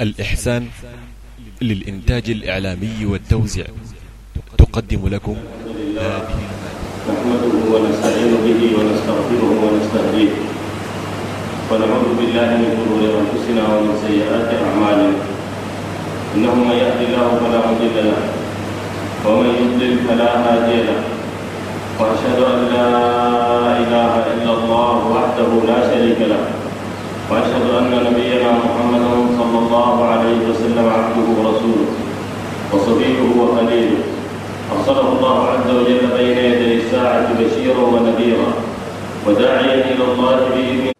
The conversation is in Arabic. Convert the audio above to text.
الإحسان للإنتاج الإعلامي والتوزيع. تقدم لكم هذه نحمده ونستعين به ونستغفره ونستهديه. ونعوذ بالله من شرور أنفسنا ومن سيئات أعمالنا. إنه من يهد الله فلا مضل له ومن يضلل فلا هادي له. وأشهد أن لا إله إلا الله وحده لا شريك له. وأشهد أن نبينا محمدا صلى الله عليه وسلم عبده ورسوله وصفيه وخليله. أرسله الله عز وجل بين يدي الساعة بشيرا ونذيرا وداعيا إلى الله بإذنه.